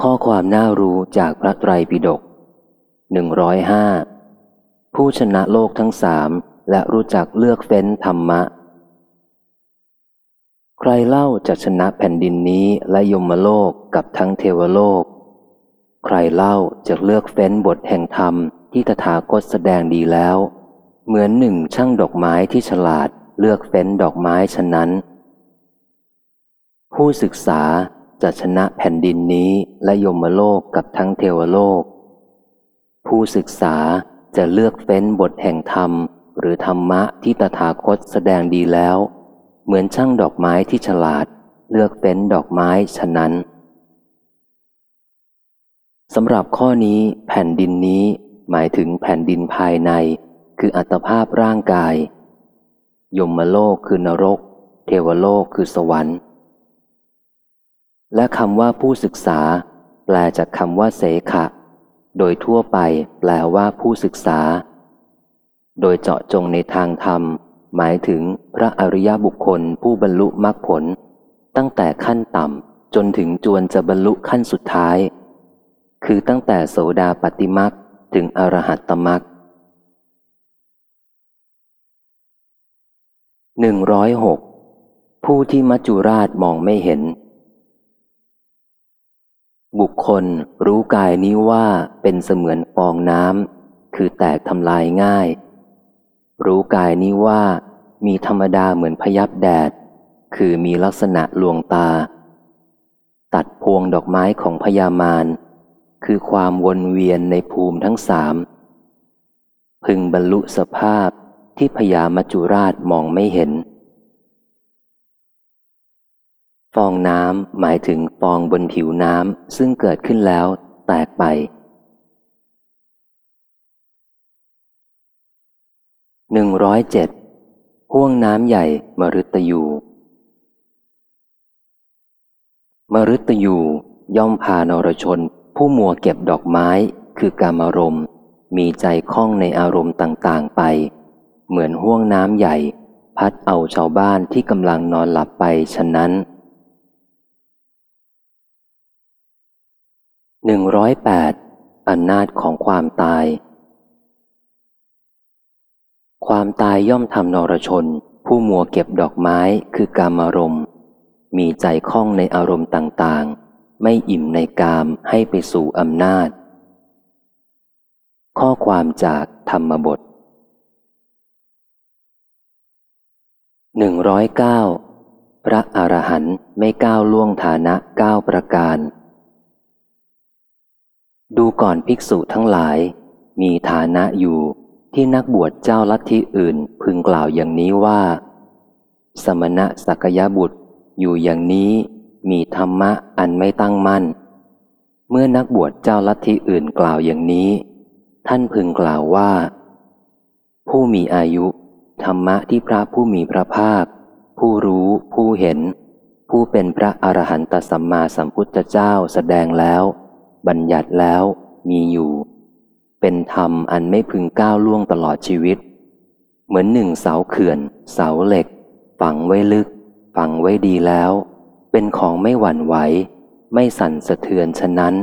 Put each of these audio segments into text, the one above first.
ข้อความน่ารู้จากพระไตรปิฎกหนึ่งร้อยห้าผู้ชนะโลกทั้งสามและรู้จักเลือกเฟ้นธรรมะ ใครเล่าจะชนะแผ่นดินนี้และยมโลกกับทั้งเทวโลก ใครเล่าจะเลือกเฟ้นบทแห่งธรรมที่ตถาคตแสดงดีแล้ว เหมือนหนึ่งช่างดอกไม้ที่ฉลาดเลือกเฟ้นดอกไม้ฉะนั้น ผู้ศึกษา จะชนะแผ่นดินนี้และยมโลกกับทั้งเทวโลก ผู้ศึกษาจะเลือกเฟ้นบทแห่งธรรม หรือธรรมะที่ตถาคตแสดงดีแล้ว เหมือนช่างดอกไม้ที่ฉลาด เลือกเฟ้นดอกไม้ฉะนั้นสำหรับข้อนี้แผ่นดินนี้หมายถึงแผ่นดินภายใน คืออัตภาพร่างกาย ยมโลกคือนรก เทวโลกคือสวรรค์ และคำว่าผู้ศึกษา แปลจากคำว่าเสขะ โดยทั่วไปแปลว่าผู้ศึกษา โดยเจาะจงในทางธรรม หมายถึงพระอริยบุคคลผู้บรรลุมรรคผล ตั้งแต่ขั้นต่ำจนถึงจวนจะบรรลุขั้นสุดท้าย คือตั้งแต่โสดาปฏิมักถึงอรหัตตมักหนึ่งร้อยหกผู้ที่มัจจุราชมองไม่เห็น บุคคลรู้กายนี้ว่าเป็นเสมือนฟองน้ำคือแตกทำลายง่าย รู้กายนี้ว่ามีธรรมดาเหมือนพยับแดด คือมีลักษณะลวงตา ตัดพวงดอกไม้ของพญามารคือความวนเวียนในภูมิทั้งสาม พึงบรรลุสภาพที่พญามัจจุราชมองไม่เห็น ฟองน้ำหมายถึงฟองบนผิวน้ำซึ่งเกิดขึ้นแล้ว แตกไป หนึ่งร้อยเจ็ดห่วงน้ำใหญ่มฤตยู มฤตยูย่อมพานรชน ผู้มัวเก็บดอกไม้คือกามารมณ์ มีใจคล้องในอารมณ์ต่างๆไป เหมือนห่วงน้ำใหญ่ พัดเอาชาวบ้านที่กำลังนอนหลับไปฉะนั้น หนึ่งร้อยแปดอำนาจของความตาย ความตายย่อมทำนรชน ผู้มัวเก็บดอกไม้คือกามารมณ์ มีใจคล้องในอารมณ์ต่างๆ ไม่อิ่มในกามให้ไปสู่อำนาจ ข้อความจากธรรมบทหนึ่งร้อยเก้าพระอรหันต์ไม่ก้าวล่วงฐานะเก้าประการ ดูก่อนภิกษุทั้งหลาย มีฐานะอยู่ที่นักบวชเจ้าลัทธิอื่นพึงกล่าวอย่างนี้ว่า สมณะสักยบุตรอยู่อย่างนี้มีธรรมะอันไม่ตั้งมั่น เมื่อนักบวชเจ้าลัทธิอื่นกล่าวอย่างนี้ ท่านพึงกล่าวว่า ผู้มีอายุ ธรรมะที่พระผู้มีพระภาค ผู้รู้ผู้เห็น ผู้เป็นพระอรหันตสัมมาสัมพุทธเจ้าแสดงแล้ว บัญญัติแล้วมีอยู่ เป็นธรรมอันไม่พึงก้าวล่วงตลอดชีวิต เหมือนหนึ่งเสาเขื่อน เสาเหล็ก ฝังไว้ลึก ฝังไว้ดีแล้ว เป็นของไม่หวั่นไหว ไม่สั่นสะเทือนฉะนั้น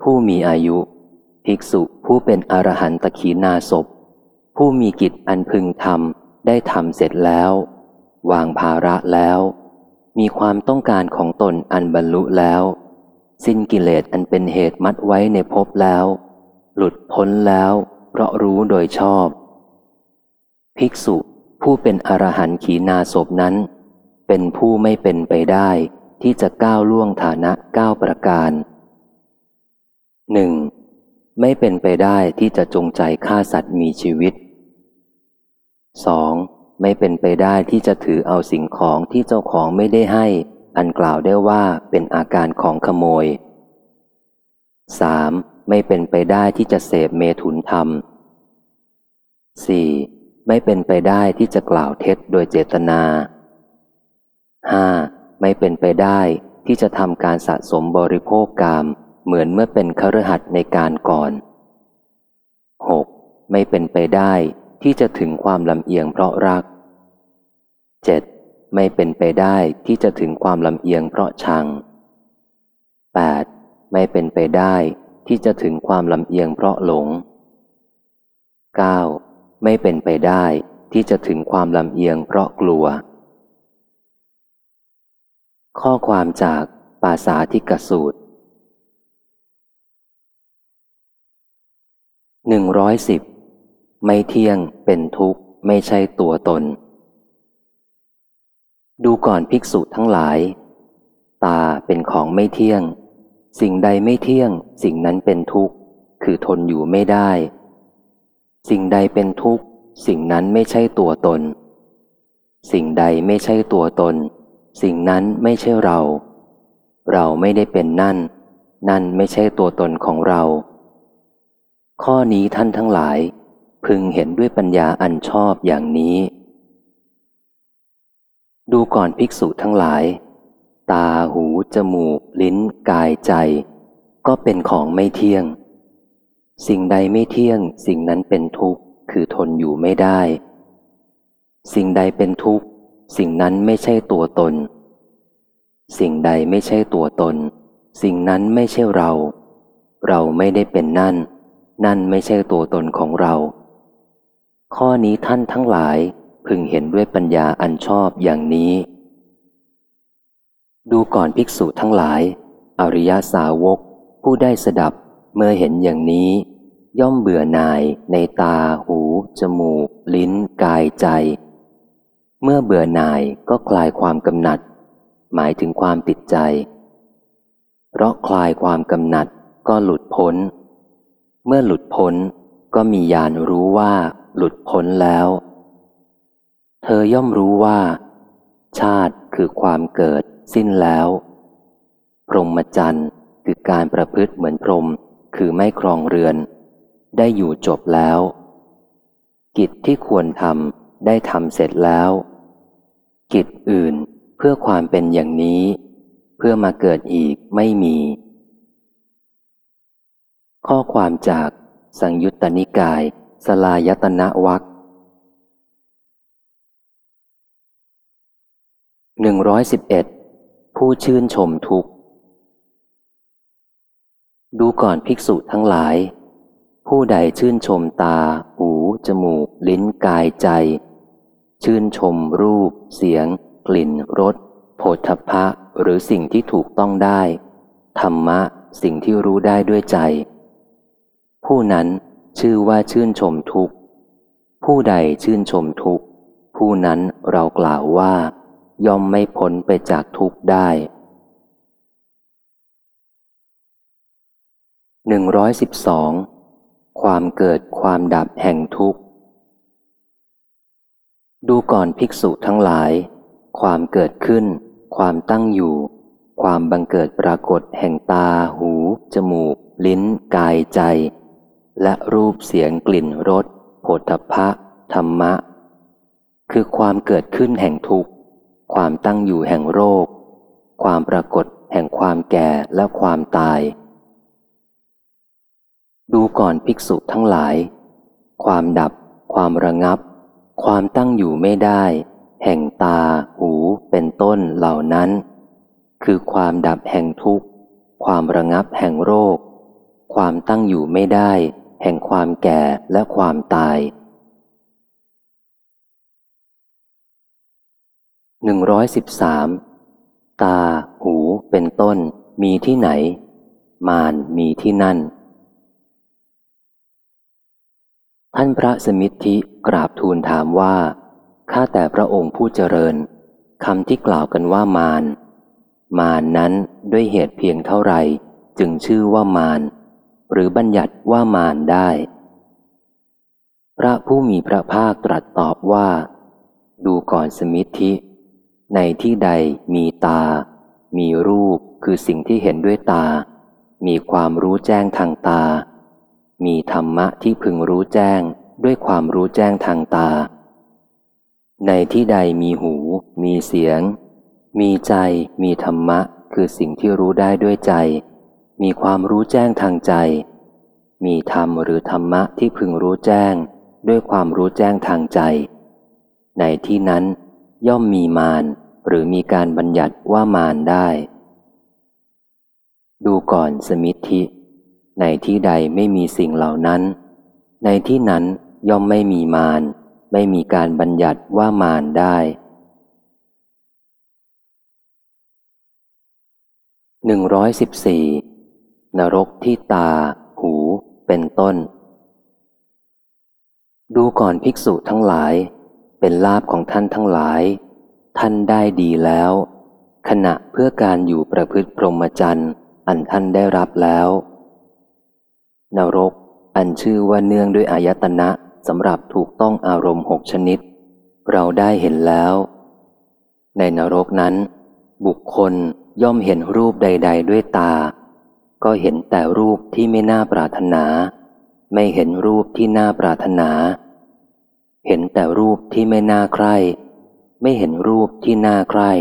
ผู้มีอายุ ภิกษุผู้เป็นอรหันตขีนาศพผู้มีกิจอันพึงทำได้ทำเสร็จแล้ว วางภาระแล้ว มีความต้องการของตนอันบรรลุแล้ว สิ้นกิเลสอันเป็นเหตุมัดไว้ในภพแล้ว หลุดพ้นแล้ว เพราะรู้โดยชอบ ภิกษุผู้เป็นอรหันต์ขีนาศพนั้น เป็นผู้ไม่เป็นไปได้ที่จะก้าวล่วงฐานะก้าวประการหนึ่งไม่เป็นไปได้ที่จะจงใจฆ่าสัตว์มีชีวิต 2. ไม่เป็นไปได้ที่จะถือเอาสิ่งของที่เจ้าของไม่ได้ให้ อันกล่าวได้ว่าเป็นอาการของขโมย 3. ไม่เป็นไปได้ที่จะเสพเมถุนธรรม 4. ไม่เป็นไปได้ที่จะกล่าวเท็จโดยเจตนาห้าไม่เป็นไปได้ที่จะทำการสะสมบริโภคกามเหมือนเมื่อเป็นคฤหัสถ์ในการก่อน 6. ไม่เป็นไปได้ที่จะถึงความลำเอียงเพราะรัก 7. ไม่เป็นไปได้ที่จะถึงความลำเอียงเพราะชัง 8. ไม่เป็นไปได้ที่จะถึงความลำเอียงเพราะหลง 9. ไม่เป็นไปได้ที่จะถึงความลำเอียงเพราะกลัว ข้อความจากปาสาธิกสูตรหนึ่งร้อยสิบไม่เที่ยงเป็นทุกข์ไม่ใช่ตัวตน ดูก่อนภิกษุทั้งหลาย ตาเป็นของไม่เที่ยง สิ่งใดไม่เที่ยง สิ่งนั้นเป็นทุกข์ คือทนอยู่ไม่ได้ สิ่งใดเป็นทุกข์ สิ่งนั้นไม่ใช่ตัวตน สิ่งใดไม่ใช่ตัวตน สิ่งนั้นไม่ใช่เรา เราไม่ได้เป็นนั่น นั่นไม่ใช่ตัวตนของเรา ข้อนี้ท่านทั้งหลาย พึงเห็นด้วยปัญญาอันชอบอย่างนี้ ดูก่อนภิกษุทั้งหลาย ตาหู จมูก ลิ้น กายใจ ก็เป็นของไม่เที่ยง สิ่งใดไม่เที่ยง สิ่งนั้นเป็นทุกข์คือทนอยู่ไม่ได้ สิ่งใดเป็นทุกข์ สิ่งนั้นไม่ใช่ตัวตน สิ่งใดไม่ใช่ตัวตน สิ่งนั้นไม่ใช่เรา เราไม่ได้เป็นนั่น นั่นไม่ใช่ตัวตนของเรา ข้อนี้ท่านทั้งหลาย พึงเห็นด้วยปัญญาอันชอบอย่างนี้ ดูก่อนภิกษุทั้งหลาย อริยสาวก ผู้ได้สดับเมื่อเห็นอย่างนี้ ย่อมเบื่อหน่ายในตา หู จมูก ลิ้น กายใจ เมื่อเบื่อหน่ายก็คลายความกำหนัด หมายถึงความติดใจ เพราะคลายความกำหนัดก็หลุดพ้น เมื่อหลุดพ้นก็มีญาณรู้ว่าหลุดพ้นแล้ว เธอย่อมรู้ว่า ชาติคือความเกิดสิ้นแล้ว พรหมจรรย์คือการประพฤติเหมือนพรหมคือไม่ครองเรือน ได้อยู่จบแล้ว กิจที่ควรทำได้ทำเสร็จแล้ว กิจอื่นเพื่อความเป็นอย่างนี้ เพื่อมาเกิดอีกไม่มี ข้อความจากสังยุตตนิกาย สลายตนะวัก หนึ่งร้อยสิบเอ็ดผู้ชื่นชมทุกดูก่อนภิกษุทั้งหลาย ผู้ใดชื่นชมตา หู จมูก ลิ้นกายใจ ชื่นชมรูป เสียง กลิ่นรสโผฏฐพะหรือสิ่งที่ถูกต้องได้ ธรรมะ สิ่งที่รู้ได้ด้วยใจ ผู้นั้นชื่อว่าชื่นชมทุกผู้ใดชื่นชมทุกผู้นั้นเรากล่าวว่า ย่อมไม่พ้นไปจากทุกข์ได้หนึ่งร้อยสิบสองความเกิดความดับแห่งทุกข์ ดูก่อนภิกษุทั้งหลาย ความเกิดขึ้น ความตั้งอยู่ ความบังเกิดปรากฏแห่งตา หู จมูก ลิ้น กายใจ และรูปเสียงกลิ่นรสโผฏฐัพพะธรรมะ คือความเกิดขึ้นแห่งทุกข์ ความตั้งอยู่แห่งโรค ความปรากฏแห่งความแก่และความตาย ดูก่อนภิกษุทั้งหลาย ความดับ ความระงับ ความตั้งอยู่ไม่ได้ แห่งตา หู เป็นต้นเหล่านั้น คือความดับแห่งทุกข์ ความระงับแห่งโรค ความตั้งอยู่ไม่ได้ แห่งความแก่และความตาย หนึ่งร้อยสิบสามตา หู เป็นต้น มีที่ไหน มานมีที่นั่น ท่านพระสมิทธิกราบทูลถามว่า ข้าแต่พระองค์ผู้เจริญคำที่กล่าวกันว่ามารมารนั้นด้วยเหตุเพียงเท่าไหร่จึงชื่อว่ามารหรือบัญญัติว่ามารได้ พระผู้มีพระภาคตรัสตอบว่า ดูก่อนสมิทธิ ในที่ใดมีตา มีรูปคือสิ่งที่เห็นด้วยตา มีความรู้แจ้งทางตา มีธรรมะที่พึงรู้แจ้งด้วยความรู้แจ้งทางตา ในที่ใดมีหู มีเสียง มีใจ มีธรรมะ คือสิ่งที่รู้ได้ด้วยใจ มีความรู้แจ้งทางใจ มีธรรมหรือธรรมะที่พึงรู้แจ้ง ด้วยความรู้แจ้งทางใจ ในที่นั้น ย่อมมีมารหรือมีการบัญญัติว่ามารได้ ดูก่อนสมิทธิ ในที่ใดไม่มีสิ่งเหล่านั้น ในที่นั้นย่อมไม่มีมารไม่มีการบัญญัติว่ามารได้หนึ่งร้อยสิบสี่นรกที่ตา หู เป็นต้น ดูก่อนภิกษุทั้งหลาย เป็นลาบของท่านทั้งหลาย ท่านได้ดีแล้ว ขณะเพื่อการอยู่ประพฤติพรหมจรรย์อันท่านได้รับแล้ว นรก อันชื่อว่าเนื่องด้วยอายตนะสำหรับถูกต้องอารมณ์หกชนิด เราได้เห็นแล้ว ในนรกนั้น บุคคลย่อมเห็นรูปใด ๆ ด้วยตา ก็เห็นแต่รูปที่ไม่น่าปรารถนา ไม่เห็นรูปที่น่าปรารถนา เห็นแต่รูปที่ไม่น่าใคร่ไม่เห็นรูปที่น่าใคร่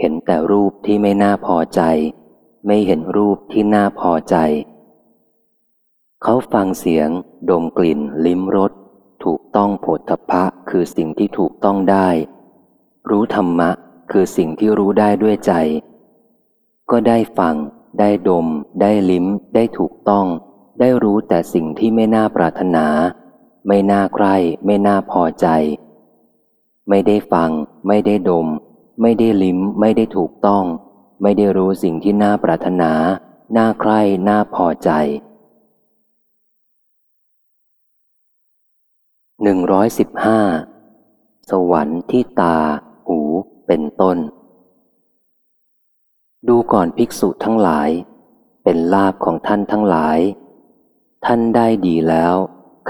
เห็นแต่รูปที่ไม่น่าพอใจ ไม่เห็นรูปที่น่าพอใจ เขาฟังเสียง ดมกลิ่น ลิ้มรสถูกต้องโผฏฐพะคือสิ่งที่ถูกต้องได้ รู้ธรรมะ คือสิ่งที่รู้ได้ด้วยใจ ก็ได้ฟัง ได้ดม ได้ลิ้ม ได้ถูกต้อง ได้รู้แต่สิ่งที่ไม่น่าปรารถนา ไม่น่าใคร่ไม่น่าพอใจ ไม่ได้ฟัง ไม่ได้ดม ไม่ได้ลิ้ม ไม่ได้ถูกต้อง ไม่ได้รู้สิ่งที่น่าปรารถนา น่าใคร่น่าพอใจหนึ่งร้อยสิบห้าสวรรค์ที่ตา หู เป็นต้น ดูก่อนภิกษุทั้งหลาย เป็นลาบของท่านทั้งหลาย ท่านได้ดีแล้ว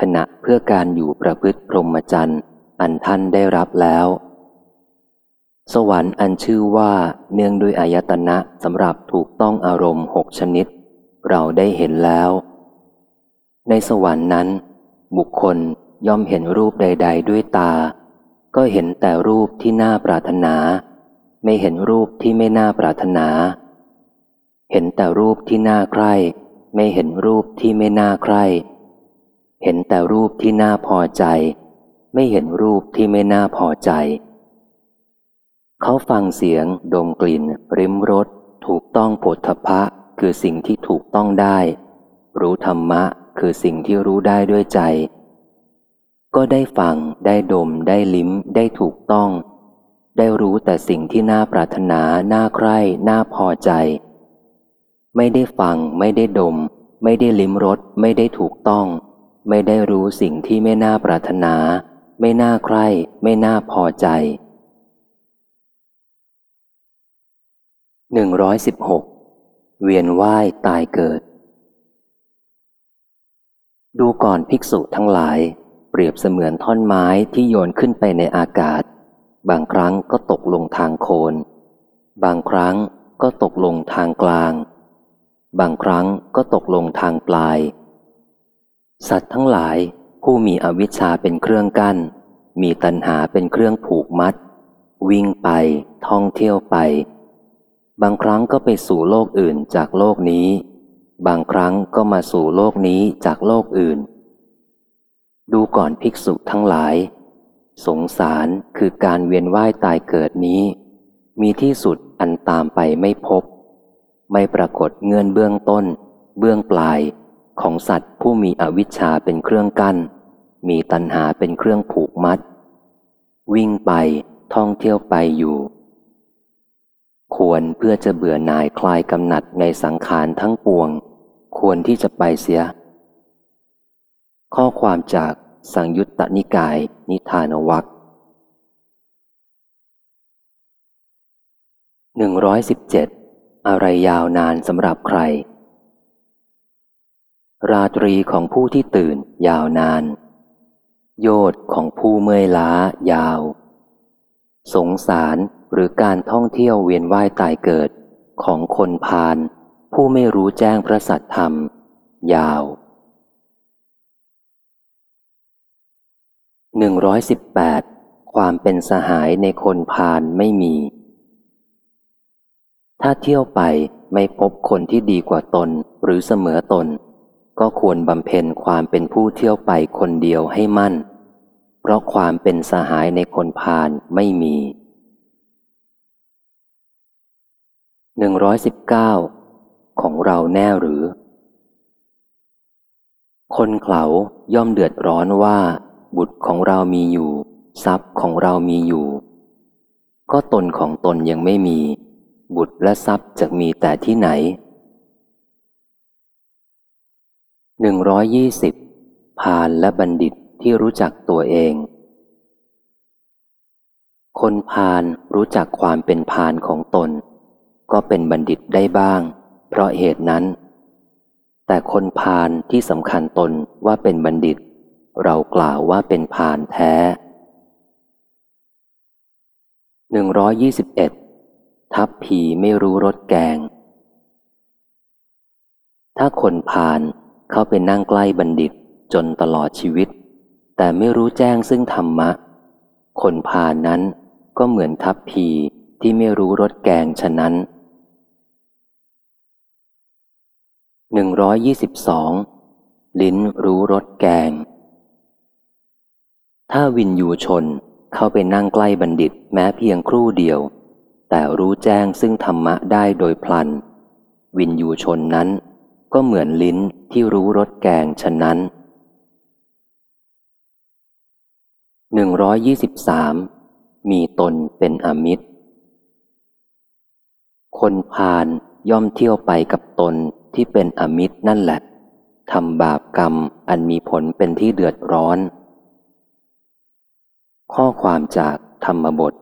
ขณะเพื่อการอยู่ประพฤติพรหมจรรย์อันท่านได้รับแล้ว สวรรค์อันชื่อว่าเนื่องด้วยอายตนะสำหรับถูกต้องอารมณ์หกชนิด เราได้เห็นแล้ว ในสวรรค์นั้น บุคคลย่อมเห็นรูปใด ๆ ด้วยตา ก็เห็นแต่รูปที่น่าปรารถนา ไม่เห็นรูปที่ไม่น่าปรารถนา เห็นแต่รูปที่น่าใคร่ ไม่เห็นรูปที่ไม่น่าใคร่ เห็นแต่รูปที่น่าพอใจ ไม่เห็นรูปที่ไม่น่าพอใจ เขาฟังเสียง ดมกลิ่น ริมรสถูกต้องโผฏฐพะคือสิ่งที่ถูกต้องได้ รู้ธรรมะคือสิ่งที่รู้ได้ด้วยใจ ก็ได้ฟัง ได้ดม ได้ลิ้ม ได้ถูกต้อง ได้รู้แต่สิ่งที่น่าปรารถนา น่าใคร่ น่าพอใจ ไม่ได้ฟัง ไม่ได้ดม ไม่ได้ลิ้มรส ไม่ได้ถูกต้อง ไม่ได้รู้สิ่งที่ไม่น่าปรารถนา ไม่น่าใคร่ไม่น่าพอใจหนึ่งร้อยสิบหกเวียนว่ายตายเกิด ดูก่อนภิกษุทั้งหลาย เปรียบเสมือนท่อนไม้ที่โยนขึ้นไปในอากาศ บางครั้งก็ตกลงทางโคน บางครั้งก็ตกลงทางกลาง บางครั้งก็ตกลงทางปลาย สัตว์ทั้งหลายผู้มีอวิชชาเป็นเครื่องกัน้น มีตัณหาเป็นเครื่องผูกมัด วิ่งไปท่องเที่ยวไป บางครั้งก็ไปสู่โลกอื่นจากโลกนี้ บางครั้งก็มาสู่โลกนี้จากโลกอื่น ดูก่อนภิกษุทั้งหลาย สงสารคือการเวียนว่ายตายเกิดนี้ มีที่สุดอันตามไปไม่พบ ไม่ปรากฏเงื่อนเบื้องต้น เบื้องปลาย ของสัตว์ผู้มีอวิชชาเป็นเครื่องกัน้น มีตัณหาเป็นเครื่องผูกมัด วิ่งไปท่องเที่ยวไปอยู่ ควรเพื่อจะเบื่อหน่ายคลายกำหนัดในสังขารทั้งปวง ควรที่จะไปเสีย ข้อความจากสังยุตตนิกาย นิทานวัคหนึ่งร้อยสิบเจ็ดอะไรยาวนานสำหรับใคร ราตรีของผู้ที่ตื่นยาวนาน โยดของผู้เมื่อยล้ายาว สงสารหรือการท่องเที่ยวเวียนว่ายตายเกิดของคนพาลผู้ไม่รู้แจ้งพระสัตธรรม ยาวหนึ่งร้อยสิบแปดความเป็นสหายในคนพาลไม่มี ถ้าเที่ยวไปไม่พบคนที่ดีกว่าตนหรือเสมอตน ก็ควรบำเพ็ญความเป็นผู้เที่ยวไปคนเดียวให้มั่น เพราะความเป็นสหายในคนพาลไม่มีหนึ่งร้อยสิบเก้าของเราแน่หรือ คนเขาย่อมเดือดร้อนว่า บุตรของเรามีอยู่ ทรัพย์ของเรามีอยู่ ก็ตนของตนยังไม่มี บุตรและทรัพย์จะมีแต่ที่ไหน หนึ่งร้อยยี่สิบพานและบัณฑิตที่รู้จักตัวเอง คนพาลรู้จักความเป็นพาลของตน ก็เป็นบัณฑิตได้บ้าง เพราะเหตุนั้น แต่คนพาลที่สำคัญตนว่าเป็นบัณฑิต เรากล่าวว่าเป็นพาลแท้หนึ่งร้อยยี่สิบเอ็ดทัพผีไม่รู้รสแกง ถ้าคนพาล เข้าไปนั่งใกล้บัณฑิตจนตลอดชีวิต แต่ไม่รู้แจ้งซึ่งธรรมะ คนพานั้นก็เหมือนทัพพีที่ไม่รู้รสแกงฉะนั้นหนึ่งร้อยยี่สิบสองลิ้นรู้รสแกง ถ้าวินยูชนเข้าไปนั่งใกล้บัณฑิตแม้เพียงครู่เดียว แต่รู้แจ้งซึ่งธรรมะได้โดยพลัน วินยูชนนั้น ก็เหมือนลิ้นที่รู้รสแกงฉะนั้นหนึ่งร้อยยี่สิบสามมีตนเป็นอมิตร คนพาลย่อมเที่ยวไปกับตนที่เป็นอมิตรนั่นแหละทำบาปกรรมอันมีผลเป็นที่เดือดร้อน ข้อความจากธรรมบท